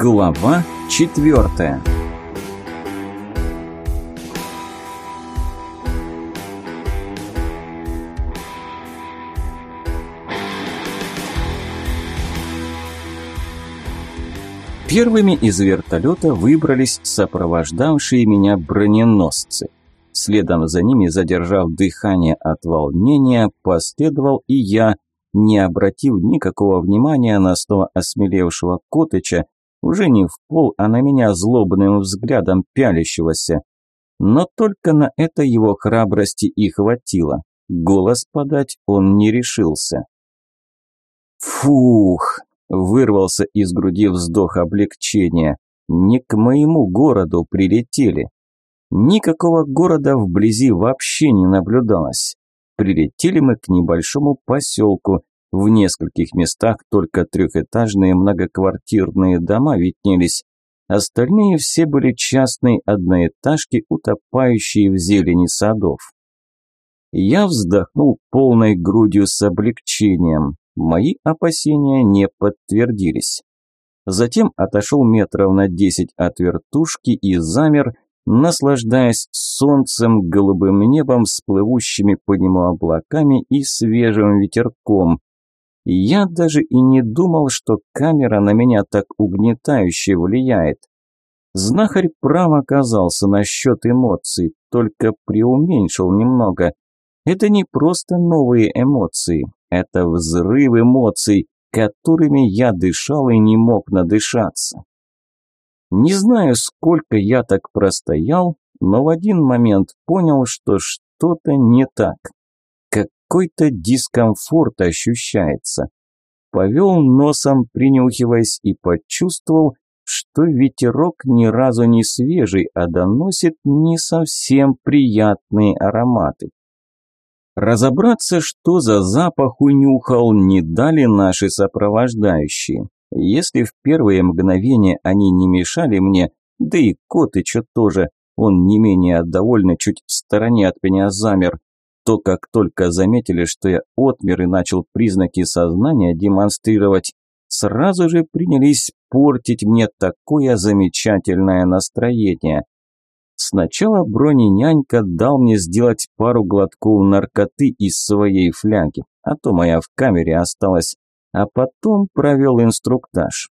Глава четвертая Первыми из вертолета выбрались сопровождавшие меня броненосцы. Следом за ними, задержав дыхание от волнения, последовал и я, не обратив никакого внимания на снова осмелевшего Котыча, уже не в пол, а на меня злобным взглядом пялящегося. Но только на это его храбрости и хватило. Голос подать он не решился. «Фух!» – вырвался из груди вздох облегчения. «Не к моему городу прилетели». Никакого города вблизи вообще не наблюдалось. Прилетели мы к небольшому поселку. В нескольких местах только трехэтажные многоквартирные дома виднелись. Остальные все были частные одноэтажки, утопающие в зелени садов. Я вздохнул полной грудью с облегчением. Мои опасения не подтвердились. Затем отошел метров на десять от вертушки и замер, наслаждаясь солнцем, голубым небом, с плывущими по нему облаками и свежим ветерком. Я даже и не думал, что камера на меня так угнетающе влияет. Знахарь прав оказался насчет эмоций, только преуменьшил немного. Это не просто новые эмоции, это взрыв эмоций, которыми я дышал и не мог надышаться. Не знаю, сколько я так простоял, но в один момент понял, что что-то не так. Какой-то дискомфорт ощущается. Повел носом, принюхиваясь, и почувствовал, что ветерок ни разу не свежий, а доносит не совсем приятные ароматы. Разобраться, что за запах унюхал, не дали наши сопровождающие. Если в первые мгновения они не мешали мне, да и Котыча тоже, он не менее довольно чуть в стороне от меня замер, то как только заметили, что я отмер и начал признаки сознания демонстрировать, сразу же принялись портить мне такое замечательное настроение. Сначала броненянька дал мне сделать пару глотков наркоты из своей фляги, а то моя в камере осталась а потом провел инструктаж.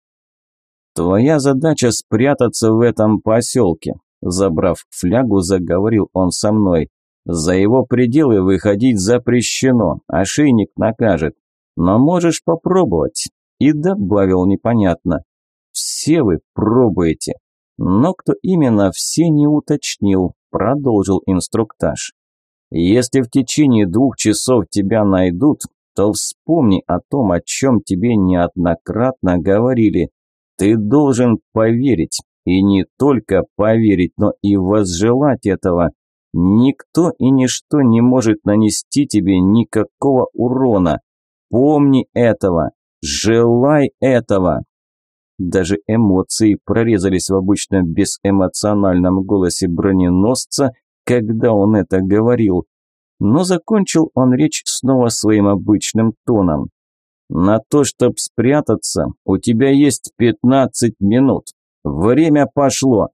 «Твоя задача спрятаться в этом поселке», забрав флягу, заговорил он со мной. «За его пределы выходить запрещено, ошейник накажет, но можешь попробовать». И добавил непонятно. «Все вы пробуете». Но кто именно, все не уточнил, продолжил инструктаж. «Если в течение двух часов тебя найдут, то вспомни о том, о чем тебе неоднократно говорили. Ты должен поверить, и не только поверить, но и возжелать этого. Никто и ничто не может нанести тебе никакого урона. Помни этого, желай этого. Даже эмоции прорезались в обычном безэмоциональном голосе броненосца, когда он это говорил но закончил он речь снова своим обычным тоном. «На то, чтобы спрятаться, у тебя есть пятнадцать минут. Время пошло!»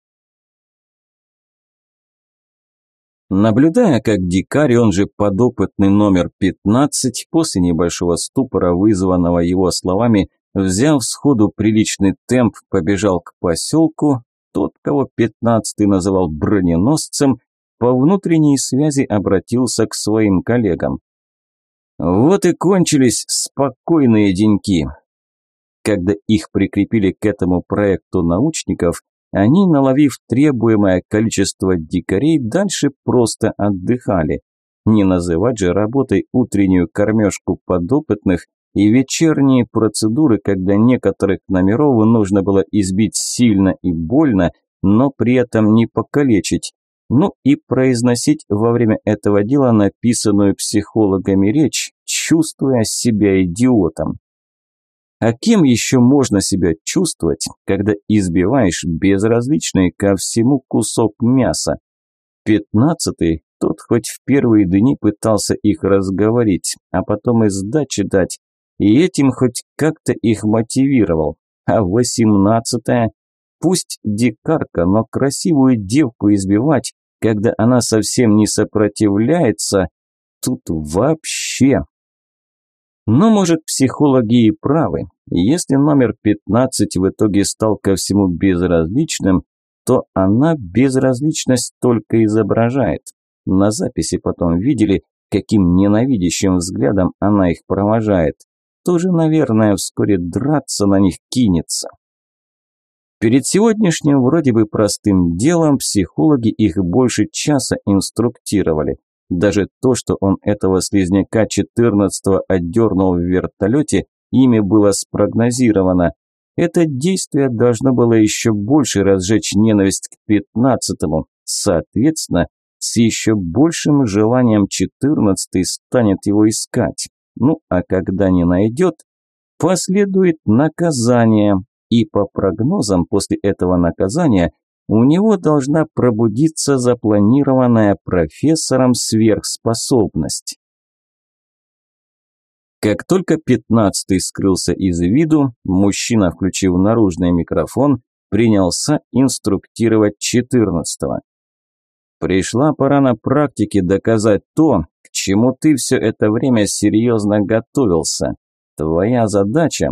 Наблюдая, как дикарь, он же подопытный номер 15, после небольшого ступора, вызванного его словами, взяв сходу приличный темп, побежал к поселку, тот, кого 15 называл броненосцем, по внутренней связи обратился к своим коллегам. Вот и кончились спокойные деньки. Когда их прикрепили к этому проекту научников, они, наловив требуемое количество дикарей, дальше просто отдыхали. Не называть же работой утреннюю кормежку подопытных и вечерние процедуры, когда некоторых номеров нужно было избить сильно и больно, но при этом не покалечить, ну и произносить во время этого дела написанную психологами речь, чувствуя себя идиотом. А кем еще можно себя чувствовать, когда избиваешь безразличный ко всему кусок мяса? Пятнадцатый, тот хоть в первые дни пытался их разговорить, а потом и сдачи дать, и этим хоть как-то их мотивировал. А восемнадцатая Пусть дикарка, но красивую девку избивать, когда она совсем не сопротивляется, тут вообще. Но, может, психологи и правы. Если номер 15 в итоге стал ко всему безразличным, то она безразличность только изображает. На записи потом видели, каким ненавидящим взглядом она их провожает. Тоже, наверное, вскоре драться на них кинется. Перед сегодняшним вроде бы простым делом психологи их больше часа инструктировали. Даже то, что он этого слизняка 14-го отдернул в вертолете, ими было спрогнозировано. Это действие должно было еще больше разжечь ненависть к 15-му. Соответственно, с еще большим желанием 14-й станет его искать. Ну, а когда не найдет, последует наказание. И по прогнозам после этого наказания у него должна пробудиться запланированная профессором сверхспособность. Как только пятнадцатый скрылся из виду, мужчина, включив наружный микрофон, принялся инструктировать четырнадцатого. «Пришла пора на практике доказать то, к чему ты все это время серьезно готовился. Твоя задача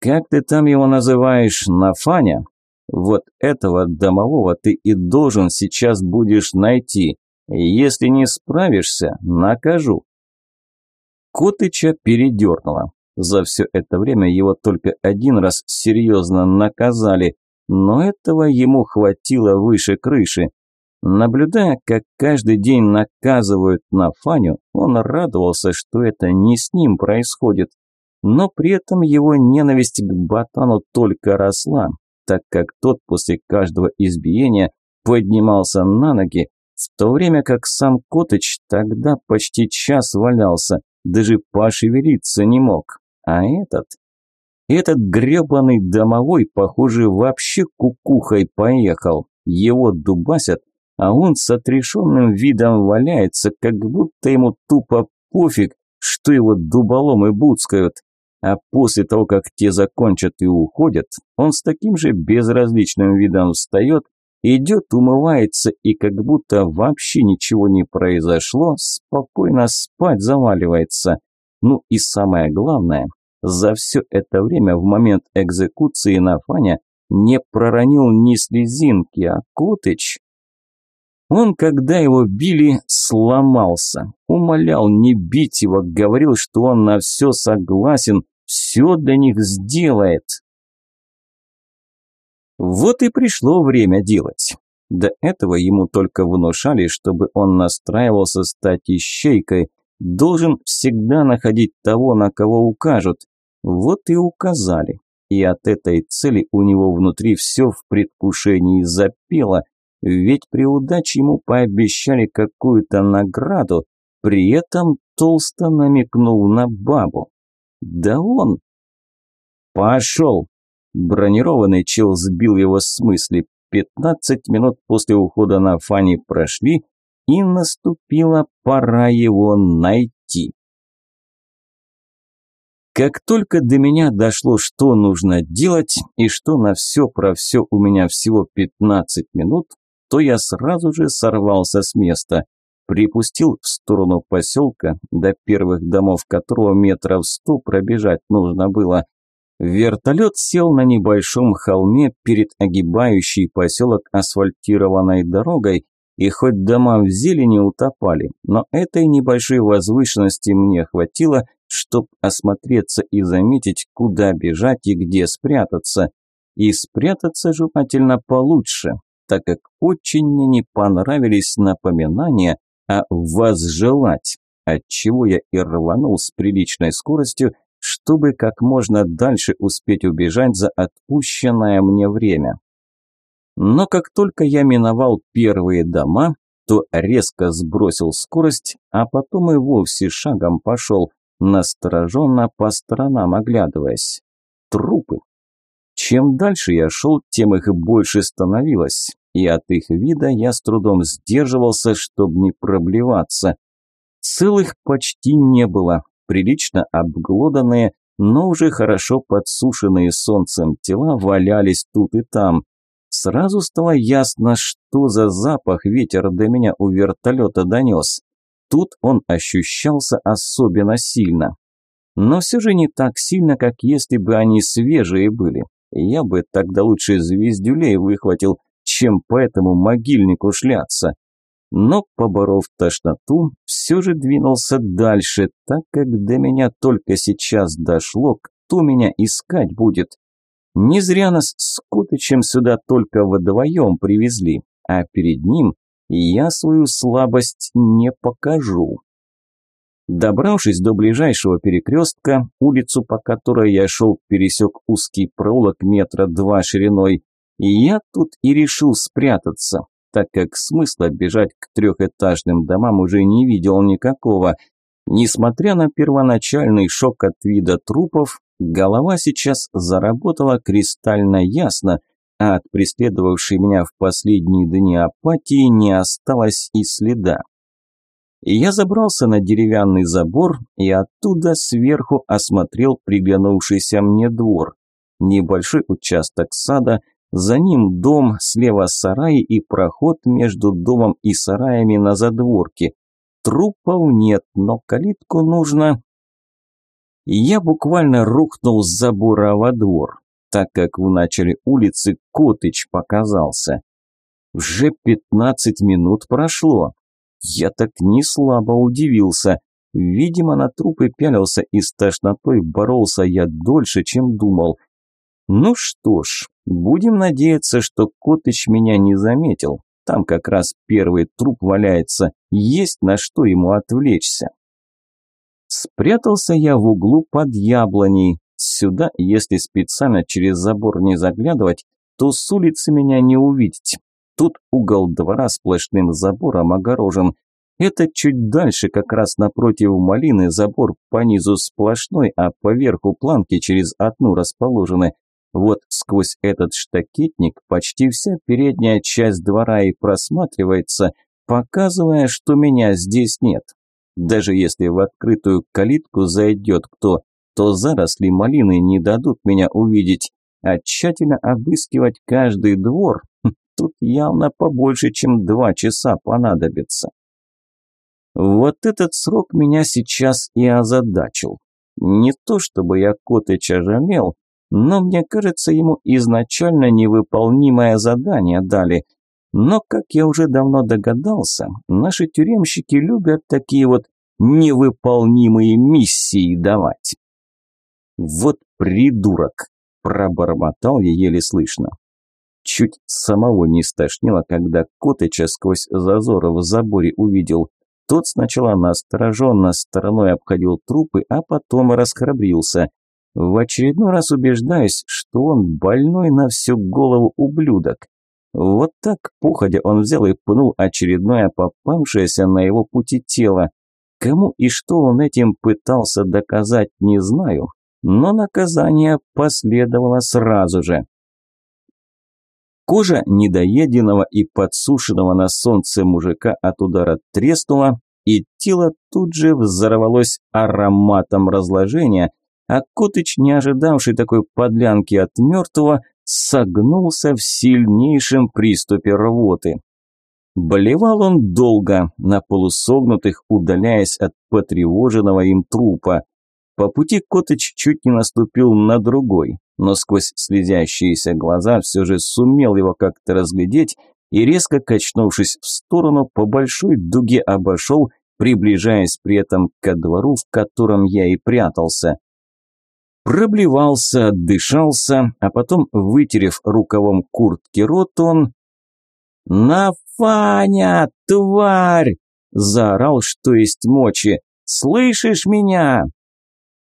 как ты там его называешь, Нафаня? Вот этого домового ты и должен сейчас будешь найти. Если не справишься, накажу. Котыча передернуло. За все это время его только один раз серьезно наказали, но этого ему хватило выше крыши. Наблюдая, как каждый день наказывают Нафаню, он радовался, что это не с ним происходит, но при этом его ненависть к Батану только росла, так как тот после каждого избиения поднимался на ноги, в то время как сам Котыч тогда почти час валялся, даже пошевелиться не мог. А этот... Этот гребаный домовой, похоже, вообще кукухой поехал. Его дубасят, а он с отрешенным видом валяется, как будто ему тупо пофиг, что его дуболомы буцкают. А после того, как те закончат и уходят, он с таким же безразличным видом встает, идет, умывается и как будто вообще ничего не произошло, спокойно спать заваливается. Ну и самое главное, за все это время в момент экзекуции на Фаня не проронил ни слезинки, а Котыч... Он, когда его били, сломался, умолял не бить его, говорил, что он на все согласен, все для них сделает. Вот и пришло время делать. До этого ему только внушали, чтобы он настраивался стать ищейкой, должен всегда находить того, на кого укажут. Вот и указали. И от этой цели у него внутри все в предвкушении запело, ведь при удаче ему пообещали какую-то награду, при этом толсто намекнул на бабу. Да он... Пошел! Бронированный чел сбил его с мысли. Пятнадцать минут после ухода на Фани прошли, и наступила пора его найти. Как только до меня дошло, что нужно делать, и что на все про все у меня всего 15 минут, то я сразу же сорвался с места припустил в сторону поселка, до первых домов которого метров сто пробежать нужно было. Вертолет сел на небольшом холме перед огибающей поселок асфальтированной дорогой, и хоть дома в зелени утопали, но этой небольшой возвышенности мне хватило, чтобы осмотреться и заметить, куда бежать и где спрятаться. И спрятаться желательно получше, так как очень мне не понравились напоминания а возжелать, отчего я и рванул с приличной скоростью, чтобы как можно дальше успеть убежать за отпущенное мне время. Но как только я миновал первые дома, то резко сбросил скорость, а потом и вовсе шагом пошел, настороженно по сторонам оглядываясь. Трупы. Чем дальше я шел, тем их больше становилось и от их вида я с трудом сдерживался, чтобы не проблеваться. Целых почти не было, прилично обглоданные, но уже хорошо подсушенные солнцем тела валялись тут и там. Сразу стало ясно, что за запах ветер до меня у вертолета донес. Тут он ощущался особенно сильно. Но все же не так сильно, как если бы они свежие были. Я бы тогда лучше звездюлей выхватил, чем по этому могильнику шляться. Но, поборов тошноту, все же двинулся дальше, так как до меня только сейчас дошло, кто меня искать будет. Не зря нас с Кутычем сюда только вдвоем привезли, а перед ним я свою слабость не покажу. Добравшись до ближайшего перекрестка, улицу, по которой я шел, пересек узкий проулок метра два шириной, и я тут и решил спрятаться, так как смысла бежать к трехэтажным домам уже не видел никакого. Несмотря на первоначальный шок от вида трупов, голова сейчас заработала кристально ясно, а от преследовавшей меня в последние дни апатии не осталось и следа. Я забрался на деревянный забор и оттуда сверху осмотрел приглянувшийся мне двор. Небольшой участок сада, за ним дом, слева сарай и проход между домом и сараями на задворке. Трупов нет, но калитку нужно... Я буквально рухнул с забора во двор, так как в начале улицы Котыч показался. Уже пятнадцать минут прошло, я так не слабо удивился. Видимо, на трупы пялился и с тошнотой боролся я дольше, чем думал. Ну что ж, будем надеяться, что Котыч меня не заметил. Там как раз первый труп валяется, есть на что ему отвлечься. Спрятался я в углу под яблоней. Сюда, если специально через забор не заглядывать, то с улицы меня не увидеть. Тут угол двора сплошным забором огорожен. Это чуть дальше, как раз напротив малины, забор по низу сплошной, а поверху планки через одну расположены. Вот сквозь этот штакетник почти вся передняя часть двора и просматривается, показывая, что меня здесь нет. Даже если в открытую калитку зайдет кто, то заросли малины не дадут меня увидеть, а тщательно обыскивать каждый двор Тут явно побольше, чем два часа понадобится. Вот этот срок меня сейчас и озадачил. Не то чтобы я Котыча жалел, но мне кажется, ему изначально невыполнимое задание дали. Но, как я уже давно догадался, наши тюремщики любят такие вот невыполнимые миссии давать. «Вот придурок!» – пробормотал я еле слышно. Чуть самого не стошнило, когда Котыча сквозь зазоры в заборе увидел. Тот сначала настороженно стороной обходил трупы, а потом расхрабрился. В очередной раз убеждаюсь, что он больной на всю голову ублюдок. Вот так, походя, он взял и пнул очередное попавшееся на его пути тело. Кому и что он этим пытался доказать, не знаю, но наказание последовало сразу же. Кожа недоеденного и подсушенного на солнце мужика от удара треснула, и тело тут же взорвалось ароматом разложения, а Котыч, не ожидавший такой подлянки от мертвого, согнулся в сильнейшем приступе рвоты. Болевал он долго, на полусогнутых, удаляясь от потревоженного им трупа. По пути Котыч чуть не наступил на другой, но сквозь слезящиеся глаза все же сумел его как-то разглядеть и, резко качнувшись в сторону, по большой дуге обошел, приближаясь при этом ко двору, в котором я и прятался. Проблевался, отдышался, а потом, вытерев рукавом куртки рот, он... «Нафаня, тварь!» – заорал, что есть мочи. «Слышишь меня?»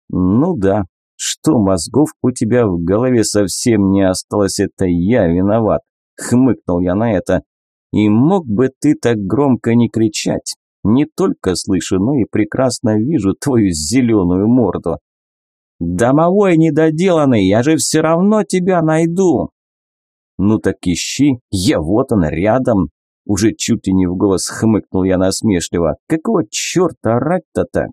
«Ну да, что мозгов у тебя в голове совсем не осталось, это я виноват. Хмыкнул я на это. И мог бы ты так громко не кричать. Не только слышу, но и прекрасно вижу твою зеленую морду. «Домовой недоделанный, я же все равно тебя найду!» «Ну так ищи, я вот он рядом!» Уже чуть ли не в голос хмыкнул я насмешливо. «Какого черта орать-то так?»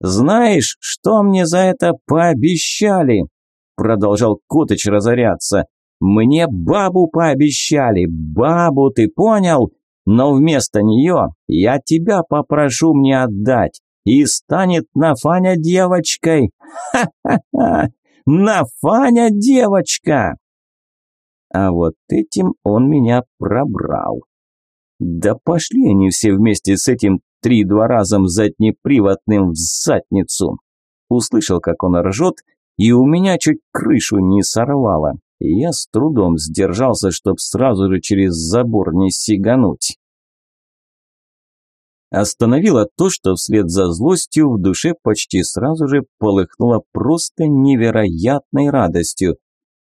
«Знаешь, что мне за это пообещали?» Продолжал Котыч разоряться. Мне бабу пообещали, бабу, ты понял? Но вместо нее я тебя попрошу мне отдать, и станет Нафаня девочкой. Ха-ха-ха! Нафаня девочка! А вот этим он меня пробрал. Да пошли они все вместе с этим три-два разом заднеприводным в задницу. Услышал, как он ржет, и у меня чуть крышу не сорвало. Я с трудом сдержался, чтоб сразу же через забор не сигануть. Остановило то, что вслед за злостью в душе почти сразу же полыхнуло просто невероятной радостью.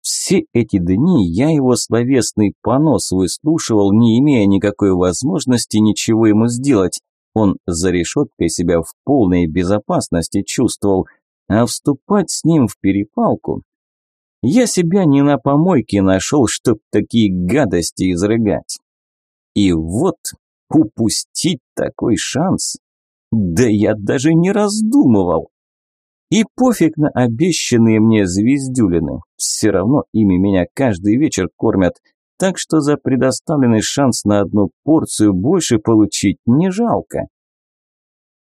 Все эти дни я его словесный понос выслушивал, не имея никакой возможности ничего ему сделать. Он за решеткой себя в полной безопасности чувствовал, а вступать с ним в перепалку... Я себя не на помойке нашел, чтоб такие гадости изрыгать. И вот упустить такой шанс? Да я даже не раздумывал. И пофиг на обещанные мне звездюлины, все равно ими меня каждый вечер кормят, так что за предоставленный шанс на одну порцию больше получить не жалко.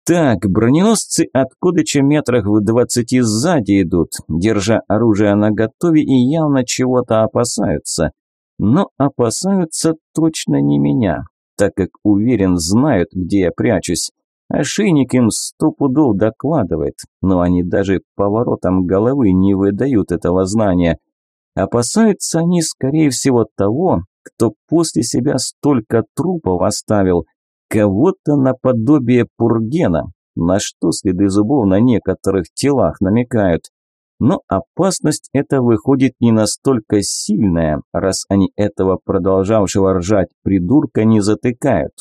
Так, броненосцы от Кодыча метрах в двадцати сзади идут, держа оружие наготове и явно чего-то опасаются. Но опасаются точно не меня, так как уверен знают, где я прячусь. Ошейник им сто пудов докладывает, но они даже поворотом головы не выдают этого знания. Опасаются они, скорее всего, того, кто после себя столько трупов оставил, кого-то наподобие Пургена, на что следы зубов на некоторых телах намекают. Но опасность эта выходит не настолько сильная, раз они этого продолжавшего ржать придурка не затыкают.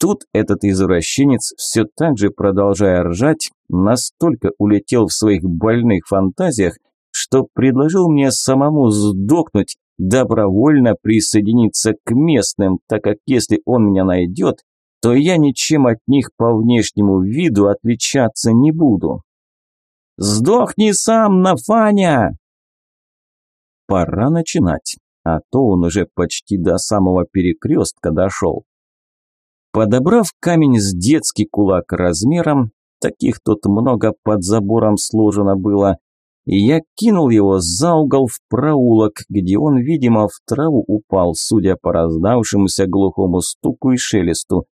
Тут этот извращенец, все так же продолжая ржать, настолько улетел в своих больных фантазиях, что предложил мне самому сдохнуть, добровольно присоединиться к местным, так как если он меня найдет, то я ничем от них по внешнему виду отличаться не буду. «Сдохни сам, Нафаня!» Пора начинать, а то он уже почти до самого перекрестка дошел. Подобрав камень с детский кулак размером, таких тут много под забором сложено было, я кинул его за угол в проулок, где он, видимо, в траву упал, судя по раздавшемуся глухому стуку и шелесту.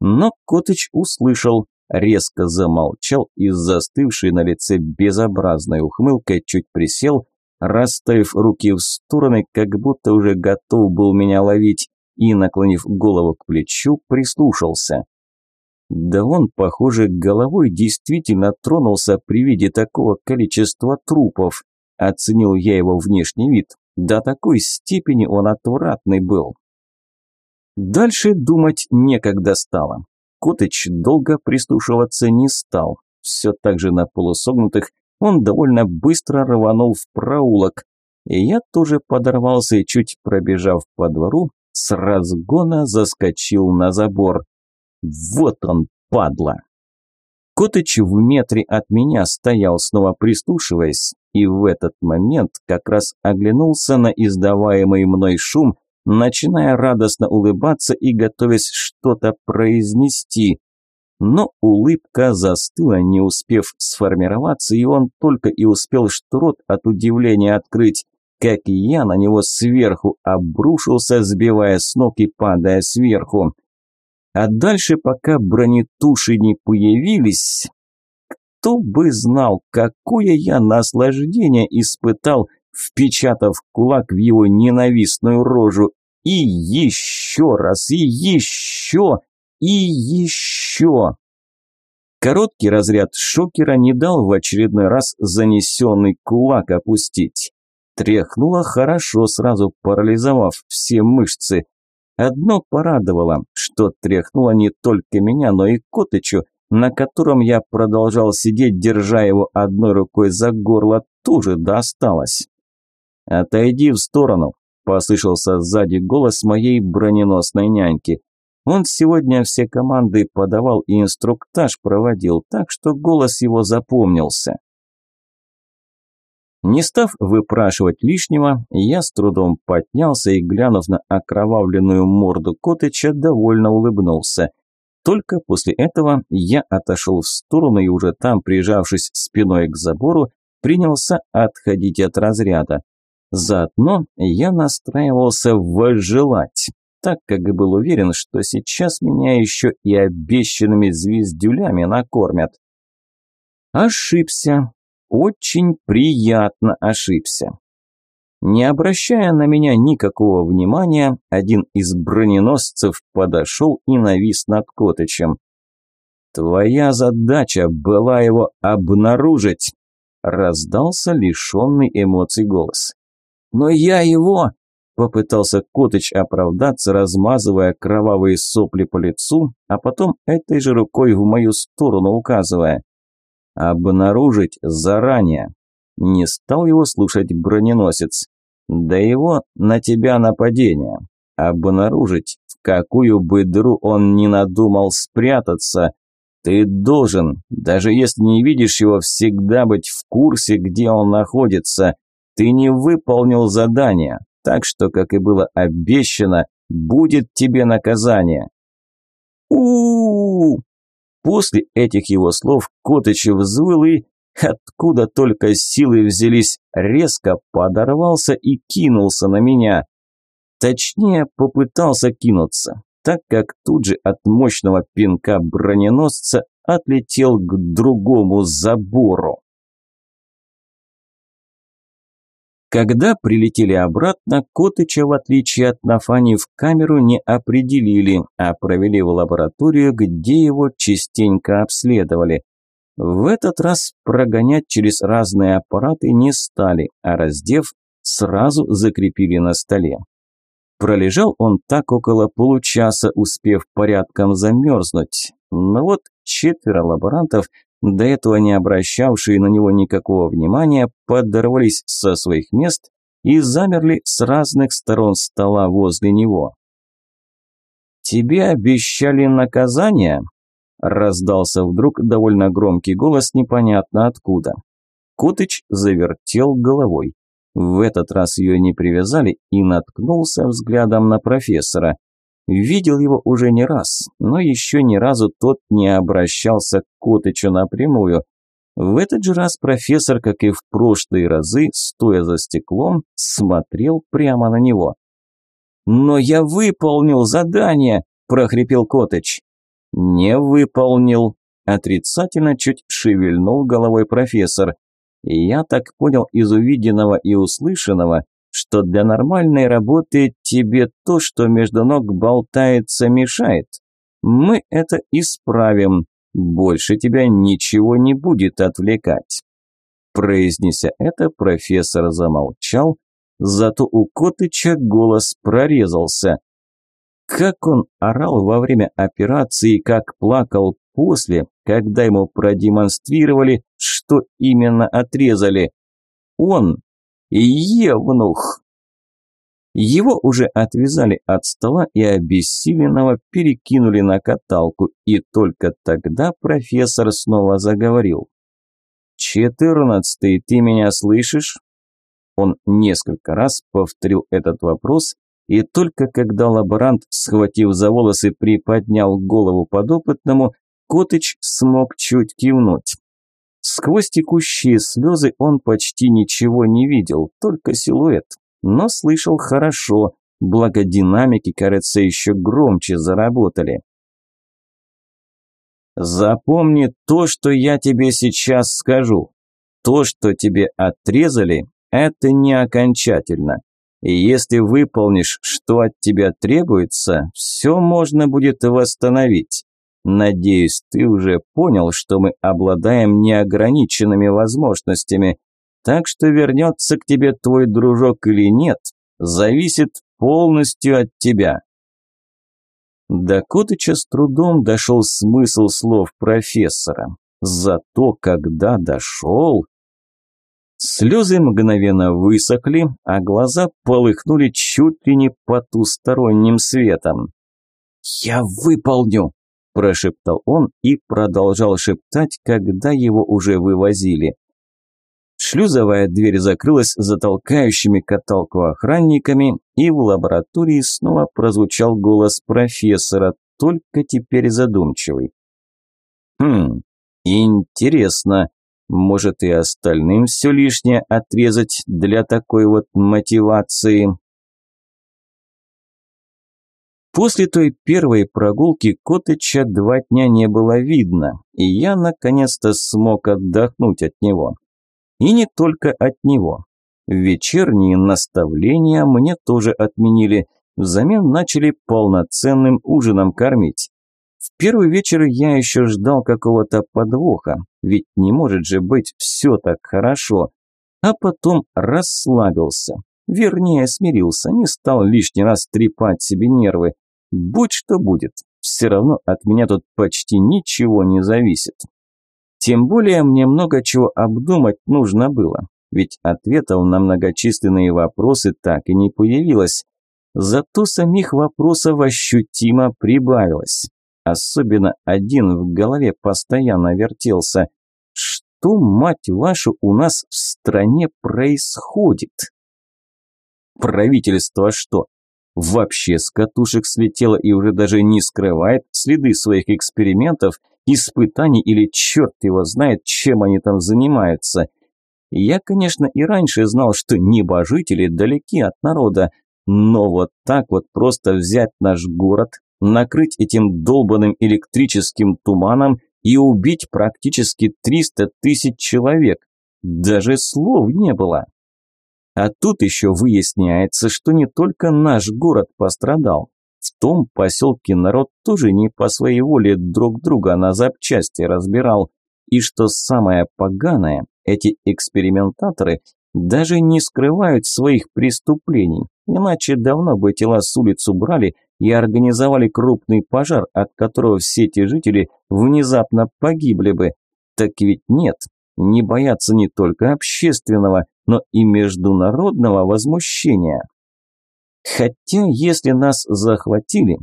Но Котыч услышал, резко замолчал и застывший на лице безобразной ухмылкой чуть присел, расставив руки в стороны, как будто уже готов был меня ловить, и, наклонив голову к плечу, прислушался. Да он, похоже, головой действительно тронулся при виде такого количества трупов. Оценил я его внешний вид. До такой степени он отвратный был. Дальше думать некогда стало. Котыч долго прислушиваться не стал. Все так же на полусогнутых он довольно быстро рванул в проулок. И я тоже подорвался и, чуть пробежав по двору, с разгона заскочил на забор. Вот он, падла! Котыч в метре от меня стоял, снова прислушиваясь, и в этот момент как раз оглянулся на издаваемый мной шум, начиная радостно улыбаться и готовясь что-то произнести. Но улыбка застыла, не успев сформироваться, и он только и успел что рот от удивления открыть, как я на него сверху обрушился, сбивая с ног и падая сверху. А дальше, пока бронетуши не появились, кто бы знал, какое я наслаждение испытал, впечатав кулак в его ненавистную рожу. И еще раз, и еще, и еще. Короткий разряд шокера не дал в очередной раз занесенный кулак опустить. Тряхнуло хорошо, сразу парализовав все мышцы. Одно порадовало, что тряхнуло не только меня, но и Котычу, на котором я продолжал сидеть, держа его одной рукой за горло, тоже досталось. «Отойди в сторону», – послышался сзади голос моей броненосной няньки. Он сегодня все команды подавал и инструктаж проводил, так что голос его запомнился. Не став выпрашивать лишнего, я с трудом поднялся и, глянув на окровавленную морду Котыча, довольно улыбнулся. Только после этого я отошел в сторону и уже там, прижавшись спиной к забору, принялся отходить от разряда. Заодно я настраивался выжелать, так как и был уверен, что сейчас меня еще и обещанными звездюлями накормят. Ошибся, очень приятно ошибся. Не обращая на меня никакого внимания, один из броненосцев подошел и навис над Котычем. «Твоя задача была его обнаружить», – раздался лишенный эмоций голос. «Но я его...» – попытался Котыч оправдаться, размазывая кровавые сопли по лицу, а потом этой же рукой в мою сторону указывая. Обнаружить заранее. Не стал его слушать броненосец. Да его на тебя нападение. Обнаружить, в какую бы дыру он не надумал спрятаться. Ты должен, даже если не видишь его, всегда быть в курсе, где он находится. Ты не выполнил задание, так что, как и было обещано, будет тебе наказание. -у, -у, -у После этих его слов Котыч взвыл и, откуда только силы взялись, резко подорвался и кинулся на меня. Точнее, попытался кинуться, так как тут же от мощного пинка броненосца отлетел к другому забору. Когда прилетели обратно, Котыча, в отличие от Нафани, в камеру не определили, а провели в лабораторию, где его частенько обследовали. В этот раз прогонять через разные аппараты не стали, а раздев, сразу закрепили на столе. Пролежал он так около получаса, успев порядком замерзнуть. Но вот четверо лаборантов до этого не обращавшие на него никакого внимания, подорвались со своих мест и замерли с разных сторон стола возле него. «Тебе обещали наказание?» – раздался вдруг довольно громкий голос непонятно откуда. Котыч завертел головой. В этот раз ее не привязали и наткнулся взглядом на профессора. Видел его уже не раз, но еще ни разу тот не обращался к Котычу напрямую. В этот же раз профессор, как и в прошлые разы, стоя за стеклом, смотрел прямо на него. «Но я выполнил задание!» – прохрипел Котыч. «Не выполнил», – отрицательно чуть шевельнул головой профессор. «Я так понял из увиденного и услышанного, что для нормальной работы тебе то, что между ног болтается, мешает. Мы это исправим. Больше тебя ничего не будет отвлекать. Произнеся это, профессор замолчал, зато у Котыча голос прорезался. Как он орал во время операции, как плакал после, когда ему продемонстрировали, что именно отрезали. Он Евнух! Его уже отвязали от стола и обессиленного перекинули на каталку, и только тогда профессор снова заговорил. «Четырнадцатый, ты меня слышишь?» Он несколько раз повторил этот вопрос, и только когда лаборант, схватив за волосы, приподнял голову подопытному, Котыч смог чуть кивнуть. Сквозь текущие слезы он почти ничего не видел, только силуэт, но слышал хорошо, благо динамики, кажется, еще громче заработали. «Запомни то, что я тебе сейчас скажу. То, что тебе отрезали, это не окончательно. И если выполнишь, что от тебя требуется, все можно будет восстановить. Надеюсь, ты уже понял, что мы обладаем неограниченными возможностями. Так что вернется к тебе твой дружок или нет, зависит полностью от тебя. До Котыча с трудом дошел смысл слов профессора. Зато когда дошел... Слезы мгновенно высохли, а глаза полыхнули чуть ли не потусторонним светом. «Я выполню!» Прошептал он и продолжал шептать, когда его уже вывозили. Шлюзовая дверь закрылась за толкающими каталку охранниками, и в лаборатории снова прозвучал голос профессора, только теперь задумчивый. «Хм, интересно, может и остальным все лишнее отрезать для такой вот мотивации?» После той первой прогулки Котыча два дня не было видно, и я наконец-то смог отдохнуть от него. И не только от него. Вечерние наставления мне тоже отменили, взамен начали полноценным ужином кормить. В первый вечер я еще ждал какого-то подвоха, ведь не может же быть все так хорошо. А потом расслабился, вернее смирился, не стал лишний раз трепать себе нервы. Будь что будет, все равно от меня тут почти ничего не зависит. Тем более мне много чего обдумать нужно было, ведь ответов на многочисленные вопросы так и не появилось. Зато самих вопросов ощутимо прибавилось. Особенно один в голове постоянно вертелся. Что, мать вашу, у нас в стране происходит? Правительство что, вообще с катушек слетело и уже даже не скрывает следы своих экспериментов испытаний или черт его знает, чем они там занимаются. Я, конечно, и раньше знал, что небожители далеки от народа, но вот так вот просто взять наш город, накрыть этим долбанным электрическим туманом и убить практически 300 тысяч человек. Даже слов не было. А тут еще выясняется, что не только наш город пострадал. В том поселке народ тоже не по своей воле друг друга на запчасти разбирал. И что самое поганое, эти экспериментаторы даже не скрывают своих преступлений, иначе давно бы тела с улиц убрали и организовали крупный пожар, от которого все эти жители внезапно погибли бы. Так ведь нет, не боятся не только общественного, но и международного возмущения. Хотя, если нас захватили,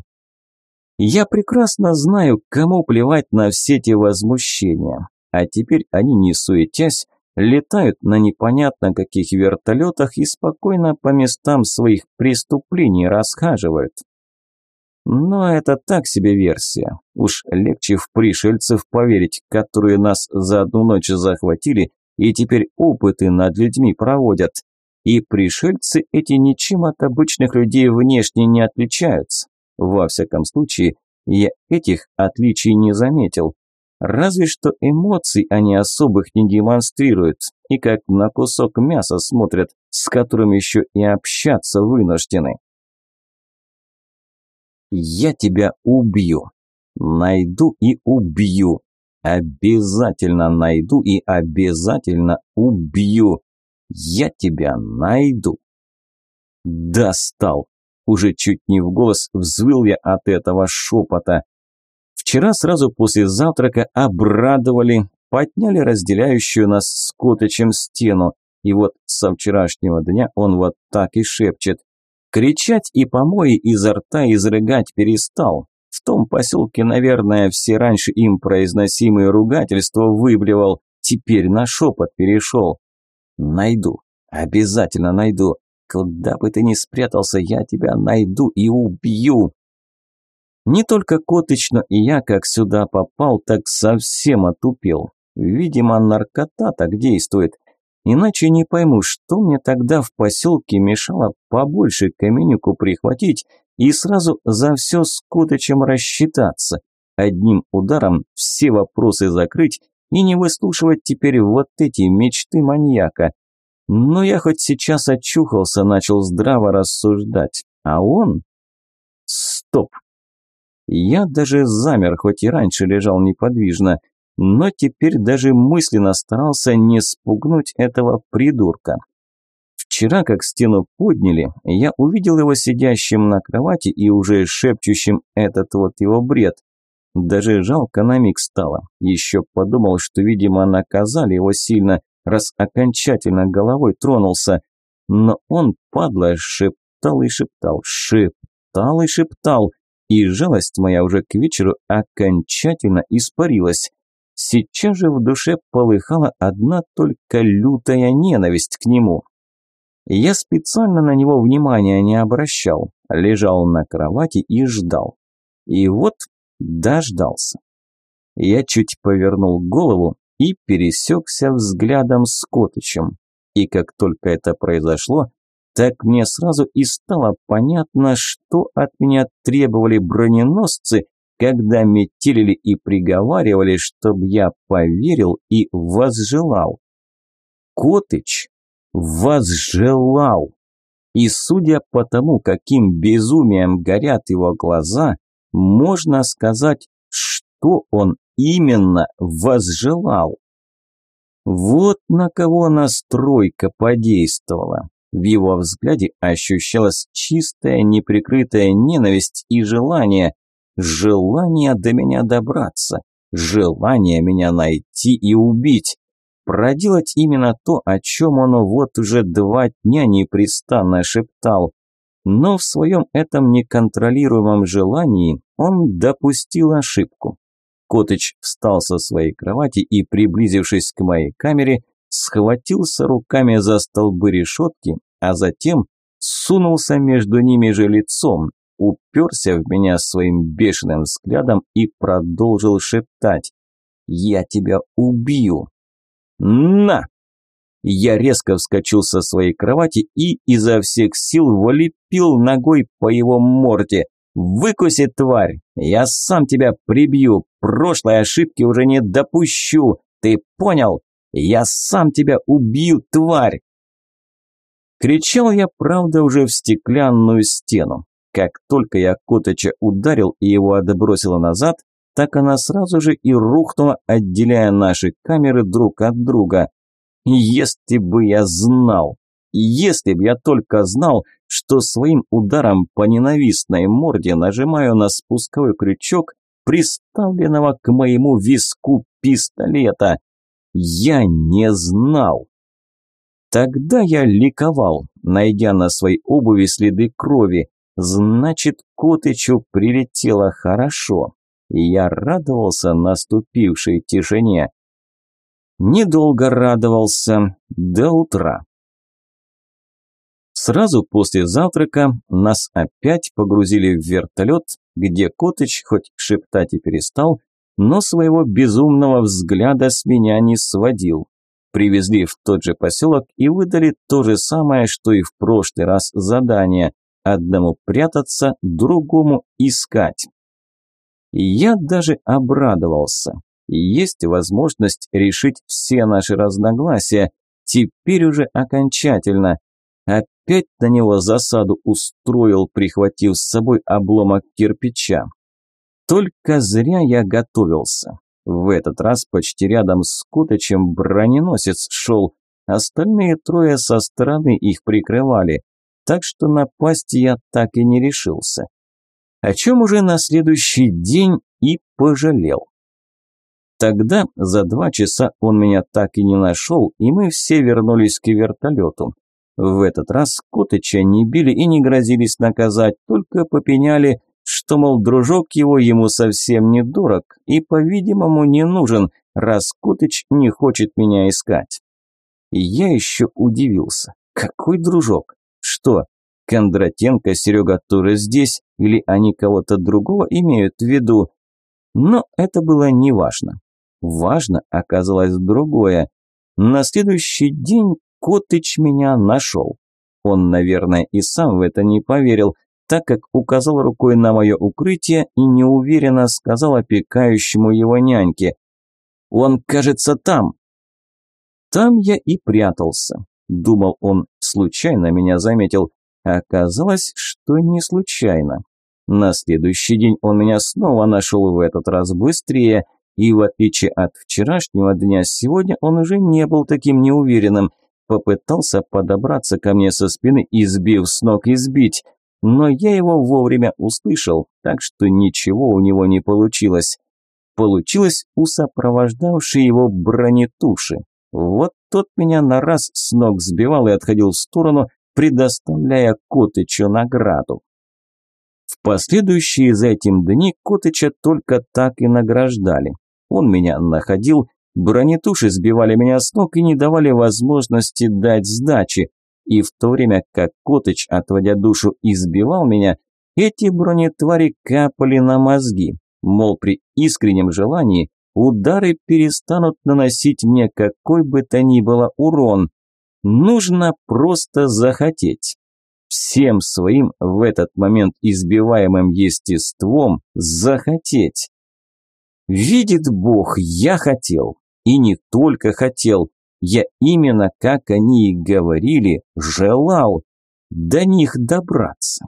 я прекрасно знаю, кому плевать на все эти возмущения. А теперь они, не суетясь, летают на непонятно каких вертолетах и спокойно по местам своих преступлений расхаживают. Но это так себе версия. Уж легче в пришельцев поверить, которые нас за одну ночь захватили и теперь опыты над людьми проводят. И пришельцы эти ничем от обычных людей внешне не отличаются. Во всяком случае, я этих отличий не заметил. Разве что эмоций они особых не демонстрируют, и как на кусок мяса смотрят, с которым еще и общаться вынуждены. «Я тебя убью. Найду и убью. Обязательно найду и обязательно убью. Я тебя найду. Достал. Уже чуть не в голос взвыл я от этого шепота. Вчера сразу после завтрака обрадовали, подняли разделяющую нас с Котычем стену, и вот со вчерашнего дня он вот так и шепчет. Кричать и помои изо рта изрыгать перестал. В том поселке, наверное, все раньше им произносимые ругательства выблевал, теперь на шепот перешел. Найду. Обязательно найду. Куда бы ты ни спрятался, я тебя найду и убью. Не только Котыч, но и я, как сюда попал, так совсем отупел. Видимо, наркота так действует. Иначе не пойму, что мне тогда в поселке мешало побольше каменюку прихватить и сразу за все с Котычем рассчитаться. Одним ударом все вопросы закрыть и не выслушивать теперь вот эти мечты маньяка. Но я хоть сейчас очухался, начал здраво рассуждать. А он... Стоп. Я даже замер, хоть и раньше лежал неподвижно, но теперь даже мысленно старался не спугнуть этого придурка. Вчера, как стену подняли, я увидел его сидящим на кровати и уже шепчущим этот вот его бред. Даже жалко на миг стало. Еще подумал, что, видимо, наказали его сильно, раз окончательно головой тронулся. Но он, падла, шептал и шептал, шептал и шептал, и жалость моя уже к вечеру окончательно испарилась. Сейчас же в душе полыхала одна только лютая ненависть к нему. Я специально на него внимания не обращал, лежал на кровати и ждал. И вот дождался. Я чуть повернул голову и пересекся взглядом с Котычем. И как только это произошло, так мне сразу и стало понятно, что от меня требовали броненосцы, когда метелили и приговаривали, чтобы я поверил и возжелал. Котыч возжелал. И судя по тому, каким безумием горят его глаза, можно сказать, что он именно возжелал. Вот на кого настройка подействовала. В его взгляде ощущалась чистая, неприкрытая ненависть и желание, желание до меня добраться, желание меня найти и убить, проделать именно то, о чем он вот уже два дня непрестанно шептал. Но в своем этом неконтролируемом желании он допустил ошибку. Котыч встал со своей кровати и, приблизившись к моей камере, схватился руками за столбы решетки, а затем сунулся между ними же лицом, уперся в меня своим бешеным взглядом и продолжил шептать «Я тебя убью!» «На!» Я резко вскочил со своей кровати и изо всех сил валепил ногой по его морде. «Выкуси, тварь! Я сам тебя прибью! Прошлой ошибки уже не допущу! Ты понял? Я сам тебя убью, тварь!» Кричал я, правда, уже в стеклянную стену. Как только я Коточа ударил и его отбросило назад, так она сразу же и рухнула, отделяя наши камеры друг от друга. Если бы я знал, если бы я только знал, что своим ударом по ненавистной морде нажимаю на спусковой крючок, приставленного к моему виску пистолета. Я не знал. Тогда я ликовал, найдя на своей обуви следы крови. Значит, Котычу прилетело хорошо. Я радовался наступившей тишине. Недолго радовался, до утра. Сразу после завтрака нас опять погрузили в вертолет, где Котыч хоть шептать и перестал, но своего безумного взгляда с меня не сводил. Привезли в тот же поселок и выдали то же самое, что и в прошлый раз задание. Одному прятаться, другому искать. Я даже обрадовался. Есть возможность решить все наши разногласия. Теперь уже окончательно. Опять на него засаду устроил, прихватив с собой обломок кирпича. Только зря я готовился. В этот раз почти рядом с Куточем броненосец шел, остальные трое со стороны их прикрывали, так что напасть я так и не решился. О чем уже на следующий день и пожалел. Тогда за два часа он меня так и не нашел, и мы все вернулись к вертолету. В этот раз Котыча не били и не грозились наказать, только попеняли, что, мол, дружок его ему совсем не дорог и, по-видимому, не нужен, раз Котыч не хочет меня искать. Я еще удивился. Какой дружок? Что, Кондратенко, Серега тоже здесь, или они кого-то другого имеют в виду? Но это было не важно. Важно оказалось другое. На следующий день Котыч меня нашел. Он, наверное, и сам в это не поверил, так как указал рукой на мое укрытие и неуверенно сказал опекающему его няньке. «Он, кажется, там». Там я и прятался. Думал, он случайно меня заметил. Оказалось, что не случайно. На следующий день он меня снова нашел в этот раз быстрее, и в отличие от вчерашнего дня, сегодня он уже не был таким неуверенным – попытался подобраться ко мне со спины и, сбив с ног, избить. Но я его вовремя услышал, так что ничего у него не получилось. Получилось у сопровождавшей его бронетуши. Вот тот меня на раз с ног сбивал и отходил в сторону, предоставляя Котычу награду. В последующие за этим дни Котыча только так и награждали. Он меня находил, бронетуши сбивали меня с ног и не давали возможности дать сдачи. И в то время как Котыч, отводя душу, избивал меня, эти бронетвари капали на мозги. Мол, при искреннем желании удары перестанут наносить мне какой бы то ни было урон. Нужно просто захотеть. Всем своим в этот момент избиваемым естеством захотеть. Видит Бог, я хотел. И не только хотел. Я именно, как они и говорили, желал до них добраться.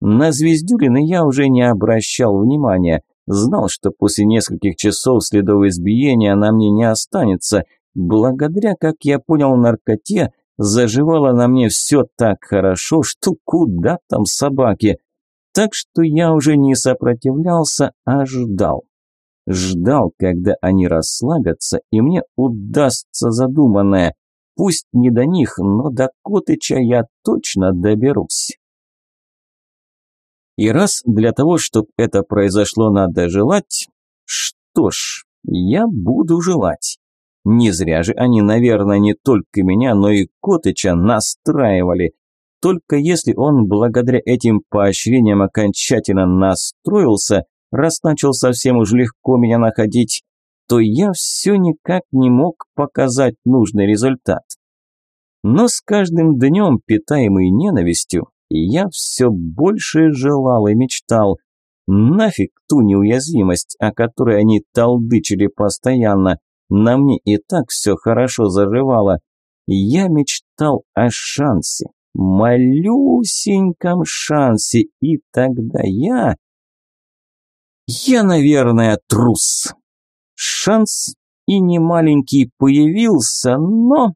На Звездюлина я уже не обращал внимания. Знал, что после нескольких часов следов избиения на мне не останется. Благодаря, как я понял, наркоте заживало на мне все так хорошо, что куда там собаки. Так что я уже не сопротивлялся, а ждал. Ждал, когда они расслабятся, и мне удастся задуманное. Пусть не до них, но до Котыча я точно доберусь. И раз для того, чтобы это произошло, надо желать, что ж, я буду желать. Не зря же они, наверное, не только меня, но и Котыча настраивали. Только если он благодаря этим поощрениям окончательно настроился, раз начал совсем уж легко меня находить, то я все никак не мог показать нужный результат. Но с каждым днем, питаемый ненавистью, я все больше желал и мечтал. Нафиг ту неуязвимость, о которой они толдычили постоянно. На мне и так все хорошо заживало. Я мечтал о шансе, малюсеньком шансе, и тогда я... Я, наверное, трус. Шанс и не маленький появился, но